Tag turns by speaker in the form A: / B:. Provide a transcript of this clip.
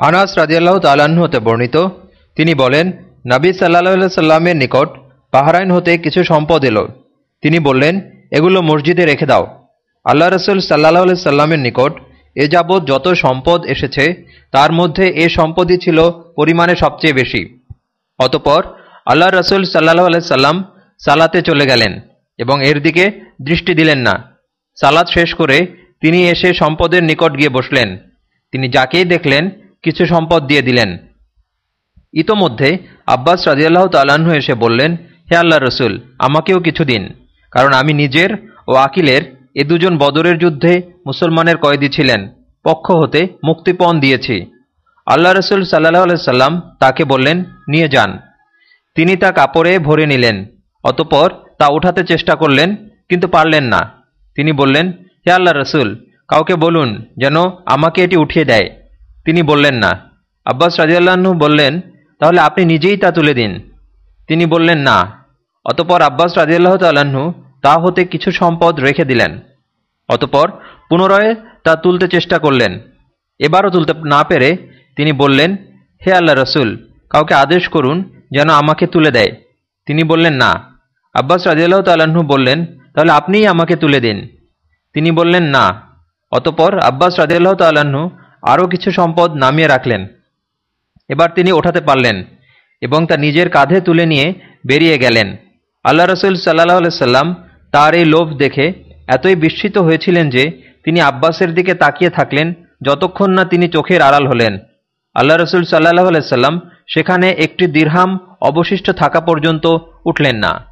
A: আনাস রাজিয়াল্লাহ তালাহ হতে বর্ণিত। তিনি বলেন, নাবী সাল্লাহ সাল্লামের নিকট বাহরাইন হতে কিছু সম্পদ এলো। তিনি বললেন, এগুলো মসজিদে রেখে দাও। আল্লাহ রসুল সাল্লাহ সাল্লামের নিকট এ যাবৎ যত সম্পদ এসেছে, তার মধ্যে এ সম্পদই ছিল পরিমাণে সবচেয়ে বেশি। অতপর আল্লাহ রসুল সাল্লাহ সাল্লাম সালাতে চলে গেলেন এবং এর দিকে দৃষ্টি দিলেন না। সালাত শেষ করে তিনি এসে সম্পদের নিকট গিয়ে বসলেন। তিনি যাকেই দেখলেন কিছু সম্পদ দিয়ে দিলেন। ইতোমধ্যে আব্বাস রাজিয়াল্লাহ তাল্লাহ্ন এসে বললেন, হে আল্লাহ রসুল, আমাকেও কিছু দিন, কারণ আমি নিজের ও আকিলের এ দুজন বদরের যুদ্ধে মুসলমানের কয়েদি ছিলেন, পক্ষ হতে মুক্তিপণ দিয়েছি। আল্লাহ রসুল সাল্লাহ সাল্লাম তাকে বললেন, নিয়ে যান। তিনি তা কাপড়ে ভরে নিলেন, অতপর তা উঠাতে চেষ্টা করলেন, কিন্তু পারলেন না। তিনি বললেন, হে আল্লাহ রসুল, কাউকে বলুন যেন আমাকে এটি উঠিয়ে দেয়। তিনি বললেন না। আব্বাস রাজিয়াল্লাহ্ন বললেন, তাহলে আপনি নিজেই তা তুলে দিন। তিনি বললেন, না। অতপর আব্বাস রাজিয়াল্লাহ তাল্লাহ্ন তা হতে কিছু সম্পদ রেখে দিলেন। অতপর পুনরায় তা তুলতে চেষ্টা করলেন। এবারও তুলতে না পেরে তিনি বললেন, হে আল্লাহ রসুল, কাউকে আদেশ করুন যেন আমাকে তুলে দেয়। তিনি বললেন, না। আব্বাস রাজিয়াল্লাহ তাল্লাহ্ন বললেন, তাহলে আপনিই আমাকে তুলে দিন। তিনি বললেন, না। অতপর আব্বাস রাজিয়াল্লাহ তাল্লাহ্ন আরও কিছু সম্পদ নামিয়ে রাখলেন। এবার তিনি ওঠাতে পারলেন এবং তা নিজের কাঁধে তুলে নিয়ে বেরিয়ে গেলেন। আল্লাহ রসুল সাল্লাহ সাল্লাম তার এই লোভ দেখে এতই বিস্মিত হয়েছিলেন যে তিনি আব্বাসের দিকে তাকিয়ে থাকলেন যতক্ষণ না তিনি চোখের আড়াল হলেন। আল্লাহ রসুল সাল্লাহ সাল্লাম সেখানে একটি দীর্হাম অবশিষ্ট থাকা পর্যন্ত উঠলেন না।